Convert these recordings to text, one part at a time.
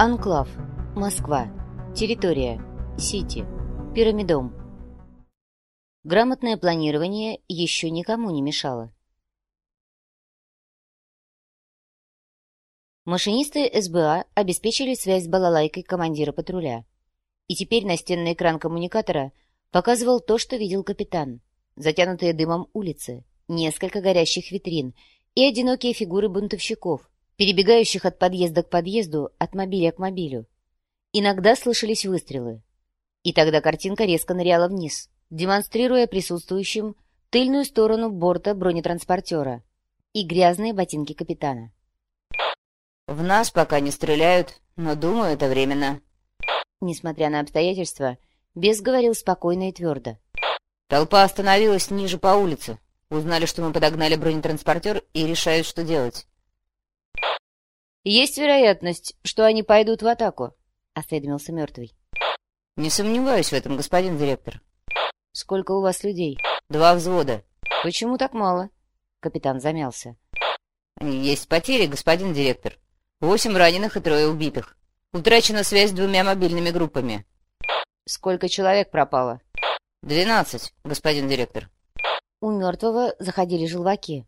Анклав. Москва. Территория. Сити. Пирамидом. Грамотное планирование еще никому не мешало. Машинисты СБА обеспечили связь с балалайкой командира патруля. И теперь настенный экран коммуникатора показывал то, что видел капитан. Затянутые дымом улицы, несколько горящих витрин и одинокие фигуры бунтовщиков, перебегающих от подъезда к подъезду, от мобиля к мобилю. Иногда слышались выстрелы. И тогда картинка резко ныряла вниз, демонстрируя присутствующим тыльную сторону борта бронетранспортера и грязные ботинки капитана. «В нас пока не стреляют, но, думаю, это временно». Несмотря на обстоятельства, Бес говорил спокойно и твердо. «Толпа остановилась ниже по улице. Узнали, что мы подогнали бронетранспортер и решают, что делать». «Есть вероятность, что они пойдут в атаку», — осведомился мертвый. «Не сомневаюсь в этом, господин директор». «Сколько у вас людей?» «Два взвода». «Почему так мало?» Капитан замялся. «Есть потери, господин директор. Восемь раненых и трое убитых. Утрачена связь с двумя мобильными группами». «Сколько человек пропало?» «Двенадцать, господин директор». У мертвого заходили желваки.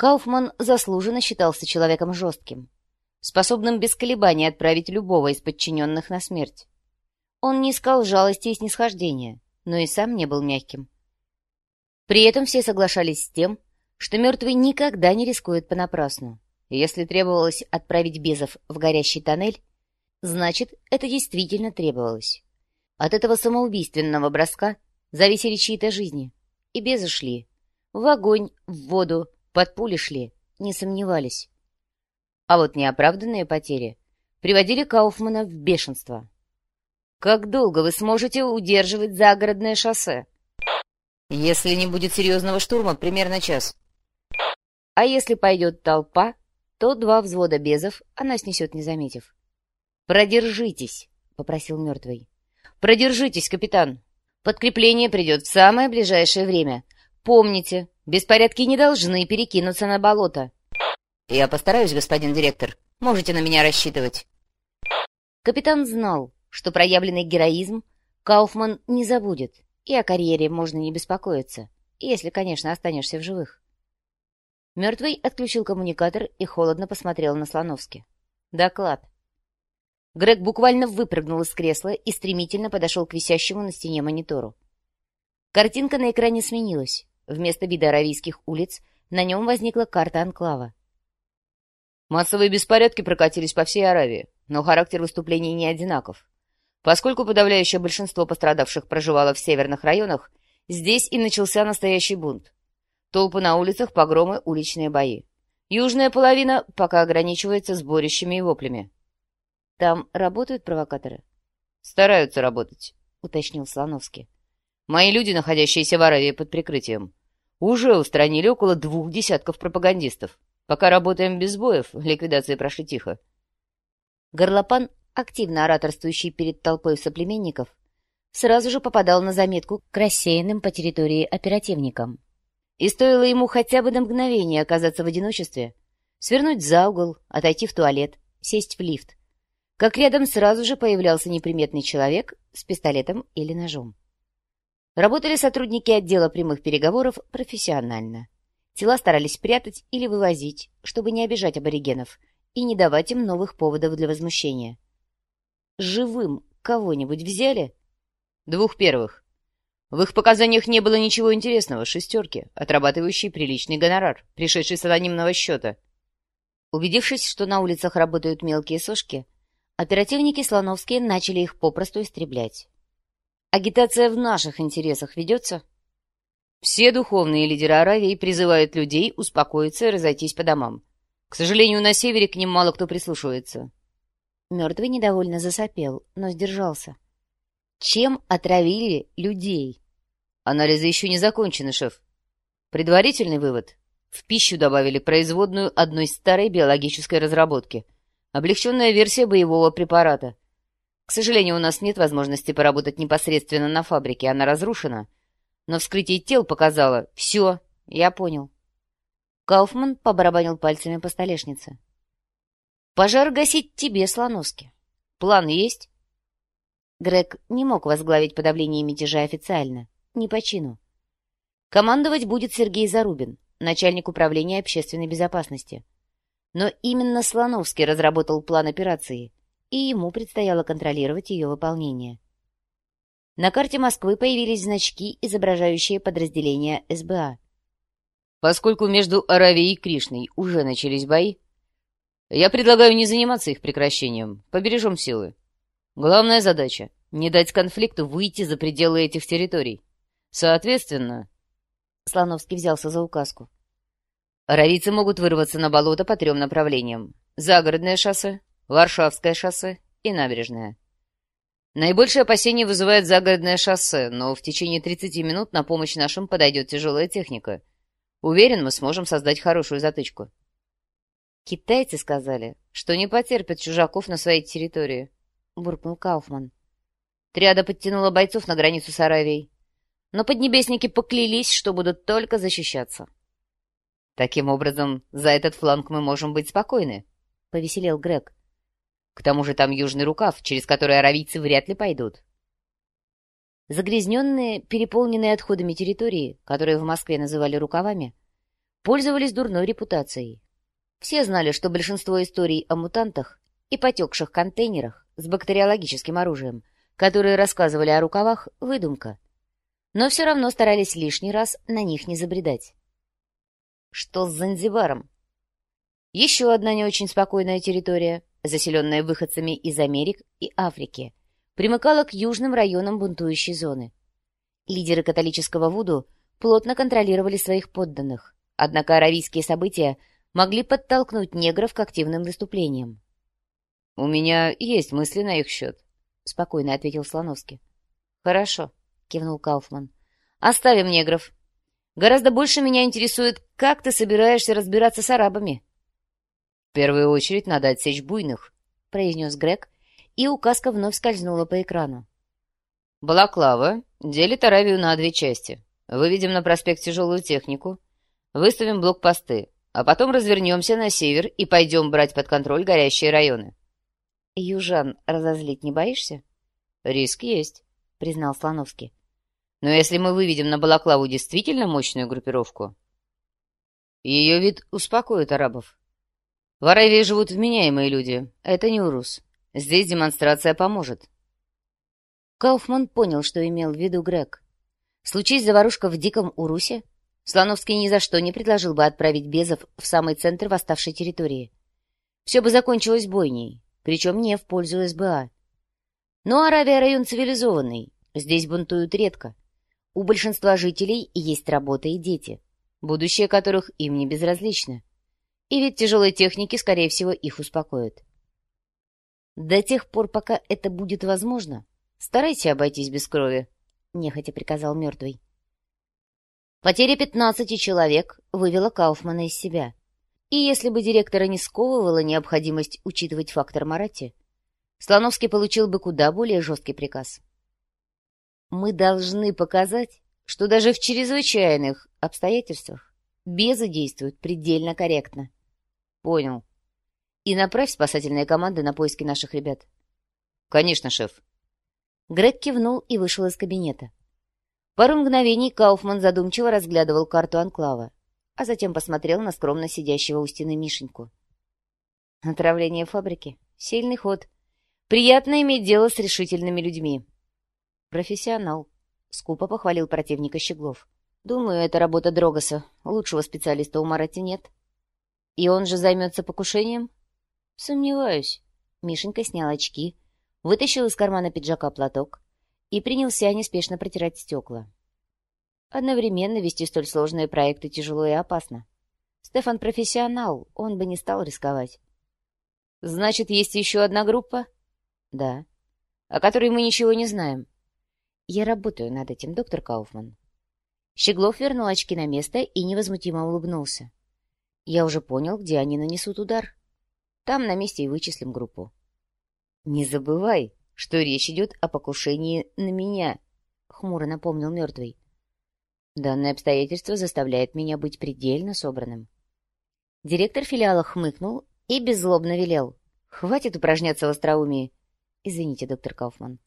Кауфман заслуженно считался человеком жестким, способным без колебаний отправить любого из подчиненных на смерть. Он не искал жалости и снисхождения, но и сам не был мягким. При этом все соглашались с тем, что мертвый никогда не рискует понапрасну. Если требовалось отправить Безов в горящий тоннель, значит, это действительно требовалось. От этого самоубийственного броска зависели чьи-то жизни. И Безы шли. В огонь, в воду, под пули шли, не сомневались. А вот неоправданные потери приводили Кауфмана в бешенство. «Как долго вы сможете удерживать загородное шоссе?» «Если не будет серьезного штурма, примерно час». «А если пойдет толпа, то два взвода безов она снесет, не заметив». «Продержитесь», — попросил мертвый. «Продержитесь, капитан. Подкрепление придет в самое ближайшее время. Помните, Беспорядки не должны перекинуться на болото. Я постараюсь, господин директор. Можете на меня рассчитывать. Капитан знал, что проявленный героизм Кауфман не забудет, и о карьере можно не беспокоиться, если, конечно, останешься в живых. Мертвый отключил коммуникатор и холодно посмотрел на Слоновски. Доклад. Грег буквально выпрыгнул из кресла и стремительно подошел к висящему на стене монитору. Картинка на экране сменилась. Вместо вида аравийских улиц на нем возникла карта анклава. Массовые беспорядки прокатились по всей Аравии, но характер выступлений не одинаков. Поскольку подавляющее большинство пострадавших проживало в северных районах, здесь и начался настоящий бунт. Толпы на улицах, погромы, уличные бои. Южная половина пока ограничивается сборищами и воплями. «Там работают провокаторы?» «Стараются работать», — уточнил Слоновский. «Мои люди, находящиеся в Аравии под прикрытием, уже устранили около двух десятков пропагандистов. Пока работаем без боев, ликвидации прошли тихо. Горлопан, активно ораторствующий перед толпой соплеменников, сразу же попадал на заметку к рассеянным по территории оперативникам. И стоило ему хотя бы на мгновение оказаться в одиночестве, свернуть за угол, отойти в туалет, сесть в лифт, как рядом сразу же появлялся неприметный человек с пистолетом или ножом. Работали сотрудники отдела прямых переговоров профессионально. Тела старались прятать или вывозить, чтобы не обижать аборигенов и не давать им новых поводов для возмущения. Живым кого-нибудь взяли? Двух первых. В их показаниях не было ничего интересного, шестерки, отрабатывающие приличный гонорар, пришедший с анонимного счета. Убедившись, что на улицах работают мелкие сошки, оперативники Слоновские начали их попросту истреблять. Агитация в наших интересах ведется? Все духовные лидеры Аравии призывают людей успокоиться и разойтись по домам. К сожалению, на севере к ним мало кто прислушивается. Мертвый недовольно засопел, но сдержался. Чем отравили людей? Анализы еще не закончены, шеф. Предварительный вывод. В пищу добавили производную одной старой биологической разработки. Облегченная версия боевого препарата. К сожалению, у нас нет возможности поработать непосредственно на фабрике, она разрушена. Но вскрытие тел показало... Все, я понял. Кауфман побарабанил пальцами по столешнице. Пожар гасить тебе, Слоновски. План есть? Грег не мог возглавить подавление мятежа официально, не по чину. Командовать будет Сергей Зарубин, начальник управления общественной безопасности. Но именно Слоновский разработал план операции, и ему предстояло контролировать ее выполнение. На карте Москвы появились значки, изображающие подразделения СБА. Поскольку между Аравией и Кришной уже начались бои, я предлагаю не заниматься их прекращением, побережем силы. Главная задача — не дать конфликту выйти за пределы этих территорий. Соответственно... Слоновский взялся за указку. Аравийцы могут вырваться на болото по трем направлениям. Загородное шоссе, Варшавское шоссе и набережное. Наибольшее опасение вызывает загородное шоссе, но в течение 30 минут на помощь нашим подойдет тяжелая техника. Уверен, мы сможем создать хорошую затычку. Китайцы сказали, что не потерпят чужаков на своей территории, — буркнул Кауфман. Триада подтянула бойцов на границу с Аравией. Но поднебесники поклялись, что будут только защищаться. Таким образом, за этот фланг мы можем быть спокойны, — повеселел Грег. К тому же там южный рукав, через который аравийцы вряд ли пойдут. Загрязненные, переполненные отходами территории, которые в Москве называли рукавами, пользовались дурной репутацией. Все знали, что большинство историй о мутантах и потекших контейнерах с бактериологическим оружием, которые рассказывали о рукавах, выдумка. Но все равно старались лишний раз на них не забредать. Что с Занзибаром? Еще одна не очень спокойная территория, заселенная выходцами из Америк и Африки, примыкала к южным районам бунтующей зоны. Лидеры католического Вуду плотно контролировали своих подданных, однако аравийские события могли подтолкнуть негров к активным выступлениям. «У меня есть мысли на их счет», — спокойно ответил Слоновский. «Хорошо», — кивнул Кауфман. «Оставим негров. Гораздо больше меня интересует, как ты собираешься разбираться с арабами». «В первую очередь надо отсечь буйных», — произнес Грег, и указка вновь скользнула по экрану. «Балаклава делит Аравию на две части. Выведем на проспект тяжелую технику, выставим блокпосты, а потом развернемся на север и пойдем брать под контроль горящие районы». «Южан разозлить не боишься?» «Риск есть», — признал Слоновский. «Но если мы выведем на Балаклаву действительно мощную группировку, ее вид успокоит арабов. В Аравии живут вменяемые люди. Это не Урус. Здесь демонстрация поможет. Кауфман понял, что имел в виду Грег. Случись заварушка в Диком Урусе, Слоновский ни за что не предложил бы отправить Безов в самый центр восставшей территории. Все бы закончилось бойней, причем не в пользу СБА. Но Аравия район цивилизованный, здесь бунтуют редко. У большинства жителей есть работа и дети, будущее которых им не безразлично. И ведь тяжелой техники, скорее всего, их успокоят. До тех пор, пока это будет возможно, старайтесь обойтись без крови, — нехотя приказал мертвый. Потеря пятнадцати человек вывела Кауфмана из себя. И если бы директора не сковывала необходимость учитывать фактор Марати, Слоновский получил бы куда более жесткий приказ. Мы должны показать, что даже в чрезвычайных обстоятельствах безы действуют предельно корректно. Понял. И направь спасательные команды на поиски наших ребят. Конечно, шеф. Грег кивнул и вышел из кабинета. Пару мгновений Кауфман задумчиво разглядывал карту анклава, а затем посмотрел на скромно сидящего у стены Мишеньку. Отравление фабрики. Сильный ход. Приятно иметь дело с решительными людьми. Профессионал. Скупо похвалил противника Щеглов. Думаю, это работа Дрогоса. Лучшего специалиста у Марати нет. И он же займется покушением? Сомневаюсь. Мишенька снял очки, вытащил из кармана пиджака платок и принялся неспешно протирать стекла. Одновременно вести столь сложные проекты тяжело и опасно. Стефан профессионал, он бы не стал рисковать. Значит, есть еще одна группа? Да. О которой мы ничего не знаем. Я работаю над этим, доктор Кауфман. Щеглов вернул очки на место и невозмутимо улыбнулся. Я уже понял, где они нанесут удар. Там на месте и вычислим группу. Не забывай, что речь идет о покушении на меня, — хмуро напомнил мертвый. Данное обстоятельство заставляет меня быть предельно собранным. Директор филиала хмыкнул и беззлобно велел. Хватит упражняться в остроумии. Извините, доктор Кауфман.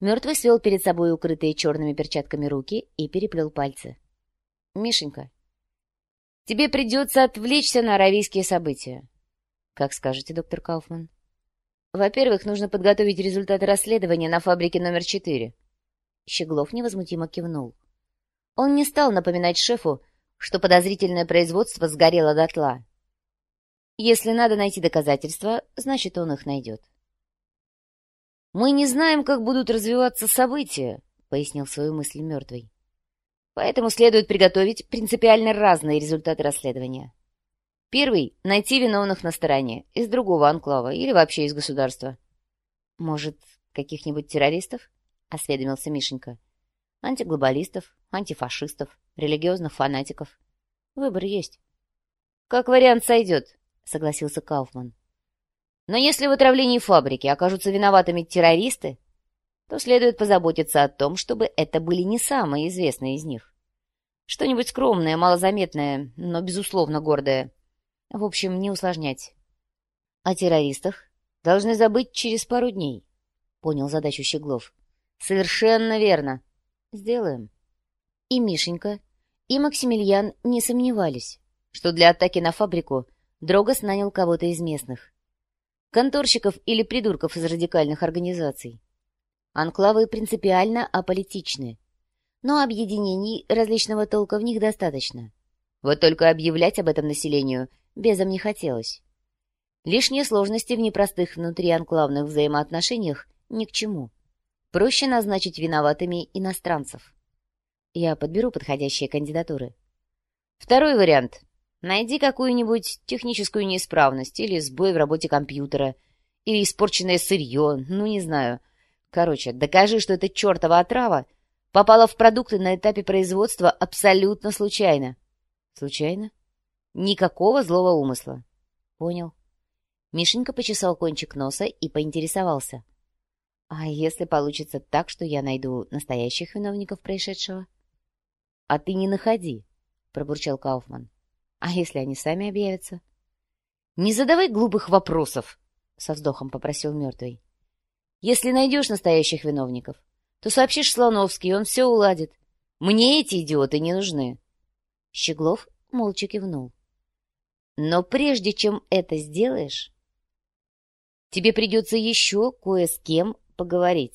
Мертвый свел перед собой укрытые черными перчатками руки и переплел пальцы. «Мишенька, тебе придется отвлечься на аравийские события». «Как скажете, доктор Кауфман». «Во-первых, нужно подготовить результаты расследования на фабрике номер четыре». Щеглов невозмутимо кивнул. Он не стал напоминать шефу, что подозрительное производство сгорело дотла. Если надо найти доказательства, значит, он их найдет. «Мы не знаем, как будут развиваться события», — пояснил свою мысль мертвый. «Поэтому следует приготовить принципиально разные результаты расследования. Первый — найти виновных на стороне, из другого анклава или вообще из государства». «Может, каких-нибудь террористов?» — осведомился Мишенька. «Антиглобалистов, антифашистов, религиозных фанатиков. Выбор есть». «Как вариант сойдет», — согласился Кауфман. Но если в отравлении фабрики окажутся виноватыми террористы, то следует позаботиться о том, чтобы это были не самые известные из них. Что-нибудь скромное, малозаметное, но, безусловно, гордое. В общем, не усложнять. О террористах должны забыть через пару дней, — понял задачу Щеглов. Совершенно верно. Сделаем. И Мишенька, и Максимилиан не сомневались, что для атаки на фабрику Дрогос нанял кого-то из местных конторщиков или придурков из радикальных организаций. Анклавы принципиально аполитичны, но объединений различного толка в них достаточно. Вот только объявлять об этом населению безом не хотелось. Лишние сложности в непростых внутрианклавных взаимоотношениях ни к чему. Проще назначить виноватыми иностранцев. Я подберу подходящие кандидатуры. Второй вариант Найди какую-нибудь техническую неисправность или сбой в работе компьютера, или испорченное сырье, ну, не знаю. Короче, докажи, что эта чертова отрава попала в продукты на этапе производства абсолютно случайно. Случайно? Никакого злого умысла. Понял. Мишенька почесал кончик носа и поинтересовался. А если получится так, что я найду настоящих виновников происшедшего? — А ты не находи, — пробурчал Кауфман. А если они сами объявятся? — Не задавай глупых вопросов, — со вздохом попросил мертвый. — Если найдешь настоящих виновников, то сообщишь Слоновский, он все уладит. Мне эти идиоты не нужны. Щеглов молча кивнул. — Но прежде чем это сделаешь, тебе придется еще кое с кем поговорить.